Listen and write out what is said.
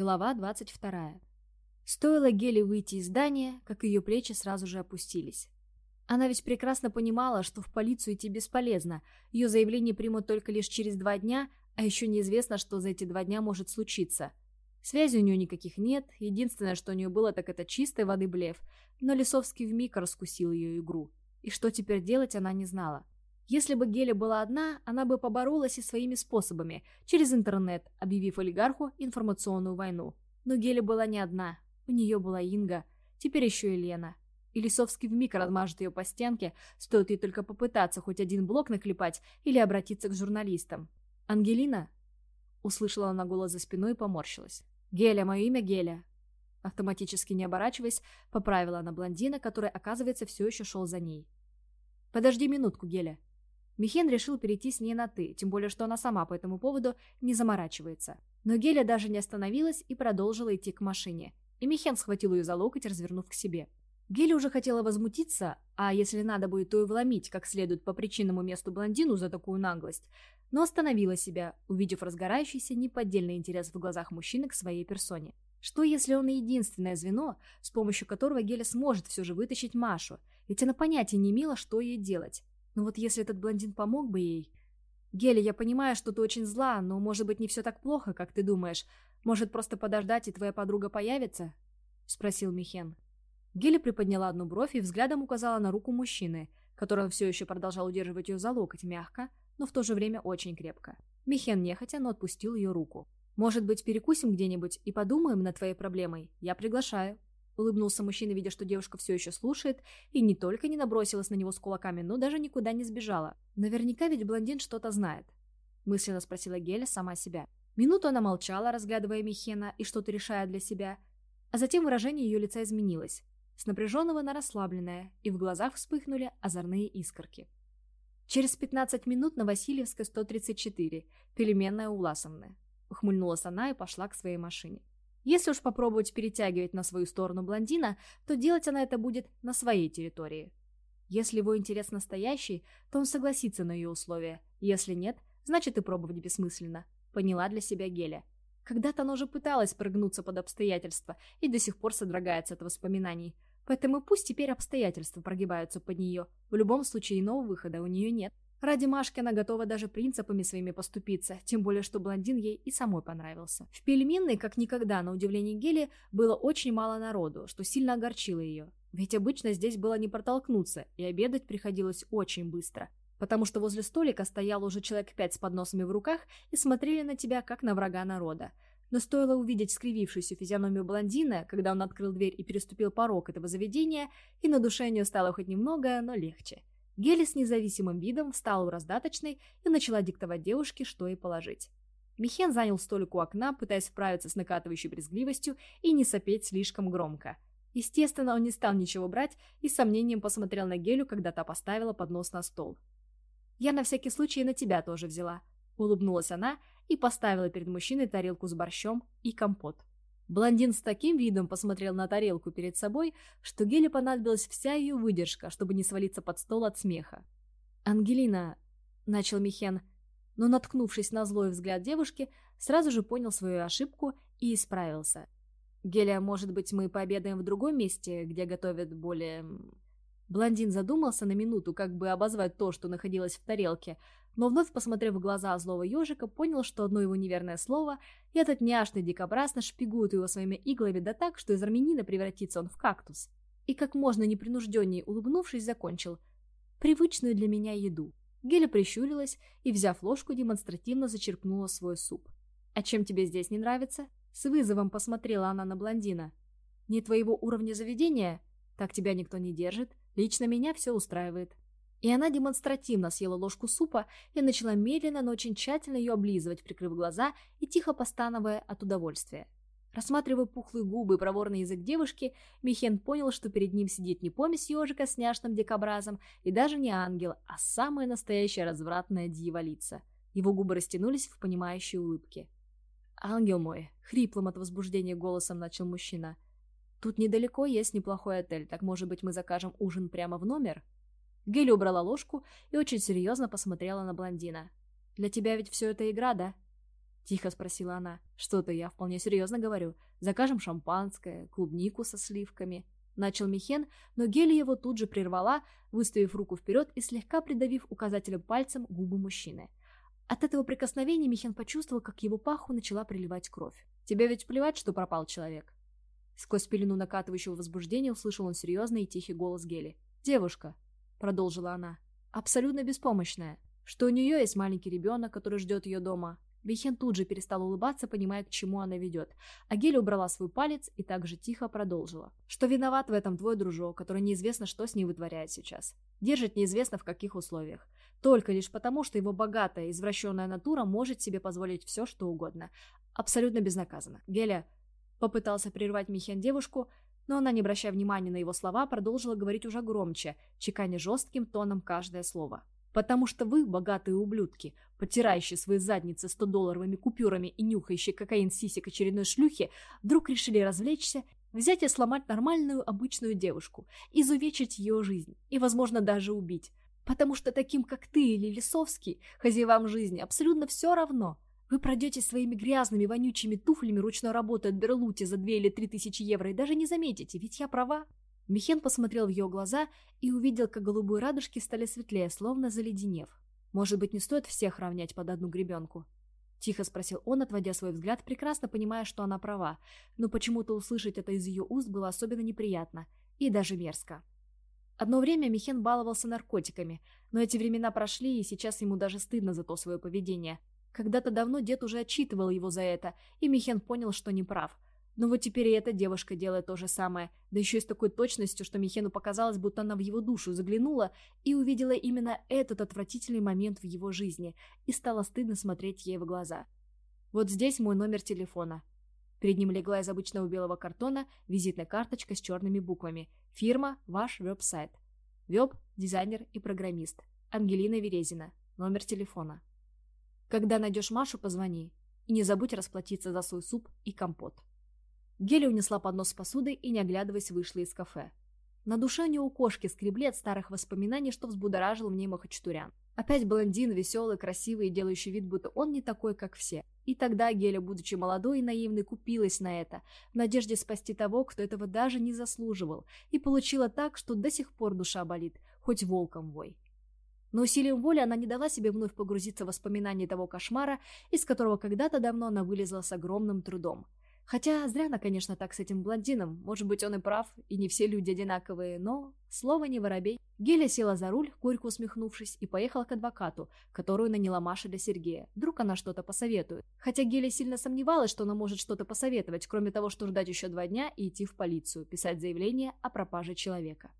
Глава 22. Стоило Геле выйти из здания, как ее плечи сразу же опустились. Она ведь прекрасно понимала, что в полицию идти бесполезно, ее заявление примут только лишь через два дня, а еще неизвестно, что за эти два дня может случиться. Связи у нее никаких нет, единственное, что у нее было, так это чистой воды блеф, но Лисовский вмиг раскусил ее игру. И что теперь делать, она не знала. Если бы Геля была одна, она бы поборолась и своими способами, через интернет, объявив олигарху информационную войну. Но Геля была не одна, у нее была Инга, теперь еще и Лена. И Лисовский вмиг размажет ее по стенке, стоит ей только попытаться хоть один блок наклепать или обратиться к журналистам. «Ангелина?» Услышала она голос за спиной и поморщилась. «Геля, мое имя Геля». Автоматически не оборачиваясь, поправила она блондина, который, оказывается, все еще шел за ней. «Подожди минутку, Геля». Михен решил перейти с ней на «ты», тем более, что она сама по этому поводу не заморачивается. Но Геля даже не остановилась и продолжила идти к машине. И Михен схватил ее за локоть, развернув к себе. Геля уже хотела возмутиться, а если надо будет, то и вломить как следует по причинному месту блондину за такую наглость, но остановила себя, увидев разгорающийся неподдельный интерес в глазах мужчины к своей персоне. Что если он единственное звено, с помощью которого Геля сможет все же вытащить Машу, ведь она понятия не имела, что ей делать. Но вот если этот блондин помог бы ей... «Геля, я понимаю, что ты очень зла, но, может быть, не все так плохо, как ты думаешь. Может, просто подождать, и твоя подруга появится?» — спросил Михен. Геля приподняла одну бровь и взглядом указала на руку мужчины, который все еще продолжал удерживать ее за локоть мягко, но в то же время очень крепко. Михен нехотя, но отпустил ее руку. «Может быть, перекусим где-нибудь и подумаем над твоей проблемой? Я приглашаю». Улыбнулся мужчина, видя, что девушка все еще слушает, и не только не набросилась на него с кулаками, но даже никуда не сбежала. Наверняка ведь блондин что-то знает. Мысленно спросила Геля сама себя. Минуту она молчала, разглядывая Михена и что-то решая для себя, а затем выражение ее лица изменилось с напряженного на расслабленное, и в глазах вспыхнули озорные искорки. Через 15 минут на Васильевской 134, переменная у Ласовны. Ухмыльнулась она и пошла к своей машине. Если уж попробовать перетягивать на свою сторону блондина, то делать она это будет на своей территории. Если его интерес настоящий, то он согласится на ее условия. Если нет, значит и пробовать бессмысленно. Поняла для себя Геля. Когда-то она уже пыталась прогнуться под обстоятельства и до сих пор содрогается от воспоминаний. Поэтому пусть теперь обстоятельства прогибаются под нее. В любом случае иного выхода у нее нет. Ради Машки она готова даже принципами своими поступиться, тем более, что блондин ей и самой понравился. В пельменной, как никогда, на удивление Гели, было очень мало народу, что сильно огорчило ее. Ведь обычно здесь было не протолкнуться, и обедать приходилось очень быстро. Потому что возле столика стояло уже человек пять с подносами в руках и смотрели на тебя, как на врага народа. Но стоило увидеть скривившуюся физиономию блондина, когда он открыл дверь и переступил порог этого заведения, и на душе у нее стало хоть немного, но легче. Гели с независимым видом встала у раздаточной и начала диктовать девушке, что ей положить. Михен занял столик у окна, пытаясь справиться с накатывающей брезгливостью и не сопеть слишком громко. Естественно, он не стал ничего брать и с сомнением посмотрел на Гелю, когда та поставила поднос на стол. «Я на всякий случай на тебя тоже взяла», — улыбнулась она и поставила перед мужчиной тарелку с борщом и компот. Блондин с таким видом посмотрел на тарелку перед собой, что Геле понадобилась вся ее выдержка, чтобы не свалиться под стол от смеха. «Ангелина», — начал Михен, но, наткнувшись на злой взгляд девушки, сразу же понял свою ошибку и исправился. «Геля, может быть, мы пообедаем в другом месте, где готовят более...» Блондин задумался на минуту, как бы обозвать то, что находилось в тарелке, но вновь, посмотрев в глаза злого ежика, понял, что одно его неверное слово, и этот няшный дикобраз нашпигует его своими иглами да так, что из армянина превратится он в кактус. И как можно непринужденнее улыбнувшись, закончил «Привычную для меня еду». Геля прищурилась и, взяв ложку, демонстративно зачерпнула свой суп. «А чем тебе здесь не нравится?» С вызовом посмотрела она на блондина. «Не твоего уровня заведения? Так тебя никто не держит. Лично меня все устраивает». И она демонстративно съела ложку супа и начала медленно, но очень тщательно ее облизывать, прикрыв глаза и тихо постановая от удовольствия. Рассматривая пухлые губы и проворный язык девушки, Михен понял, что перед ним сидит не помесь ежика с няшным дикобразом и даже не ангел, а самая настоящая развратная дьяволица. Его губы растянулись в понимающей улыбке. «Ангел мой!» — хриплым от возбуждения голосом начал мужчина. «Тут недалеко есть неплохой отель, так, может быть, мы закажем ужин прямо в номер?» Гелли убрала ложку и очень серьезно посмотрела на блондина. «Для тебя ведь все это игра, да?» — тихо спросила она. «Что-то я вполне серьезно говорю. Закажем шампанское, клубнику со сливками». Начал Михен, но Гели его тут же прервала, выставив руку вперед и слегка придавив указателем пальцем губы мужчины. От этого прикосновения Михен почувствовал, как его паху начала приливать кровь. «Тебе ведь плевать, что пропал человек?» Сквозь пелену накатывающего возбуждения услышал он серьезный и тихий голос Гели. «Девушка», — продолжила она, — «абсолютно беспомощная, что у нее есть маленький ребенок, который ждет ее дома, Бихен тут же перестал улыбаться, понимая, к чему она ведет. А Геля убрала свой палец и также тихо продолжила. Что виноват в этом твой дружок, который неизвестно, что с ней вытворяет сейчас. Держит неизвестно в каких условиях. Только лишь потому, что его богатая, извращенная натура может себе позволить все, что угодно. Абсолютно безнаказанно. Геля попытался прервать Михен девушку, но она, не обращая внимания на его слова, продолжила говорить уже громче, чеканя жестким тоном каждое слово. Потому что вы, богатые ублюдки, потирающие свои задницы 100-долларовыми купюрами и нюхающие кокаин сисек очередной шлюхи, вдруг решили развлечься, взять и сломать нормальную обычную девушку, изувечить ее жизнь и, возможно, даже убить. Потому что таким, как ты или Лисовский, хозяевам жизни, абсолютно все равно. Вы пройдете своими грязными, вонючими туфлями ручной работы от Берлути за 2 или 3 тысячи евро и даже не заметите, ведь я права. Михен посмотрел в ее глаза и увидел, как голубые радужки стали светлее, словно заледенев. «Может быть, не стоит всех равнять под одну гребенку?» Тихо спросил он, отводя свой взгляд, прекрасно понимая, что она права, но почему-то услышать это из ее уст было особенно неприятно и даже мерзко. Одно время Михен баловался наркотиками, но эти времена прошли, и сейчас ему даже стыдно за то свое поведение. Когда-то давно дед уже отчитывал его за это, и Михен понял, что не прав – но вот теперь и эта девушка делает то же самое, да еще и с такой точностью, что Михену показалось, будто она в его душу заглянула и увидела именно этот отвратительный момент в его жизни, и стало стыдно смотреть ей в глаза. Вот здесь мой номер телефона. Перед ним легла из обычного белого картона визитная карточка с черными буквами. Фирма «Ваш веб-сайт». Веб, дизайнер и программист. Ангелина Верезина. Номер телефона. Когда найдешь Машу, позвони. И не забудь расплатиться за свой суп и компот. Геля унесла поднос с посудой и, не оглядываясь, вышла из кафе. На душе не у кошки скребли от старых воспоминаний, что взбудоражил в ней Махачтурян. Опять блондин, веселый, красивый и делающий вид, будто он не такой, как все. И тогда Геля, будучи молодой и наивной, купилась на это, в надежде спасти того, кто этого даже не заслуживал, и получила так, что до сих пор душа болит, хоть волком вой. Но усилием воли она не дала себе вновь погрузиться в воспоминания того кошмара, из которого когда-то давно она вылезла с огромным трудом – Хотя зря она, конечно, так с этим блондином. Может быть, он и прав, и не все люди одинаковые, но... Слово не воробей. Геля села за руль, горько усмехнувшись, и поехала к адвокату, которую наняла Маша для Сергея. Вдруг она что-то посоветует. Хотя Геля сильно сомневалась, что она может что-то посоветовать, кроме того, что ждать еще два дня и идти в полицию, писать заявление о пропаже человека.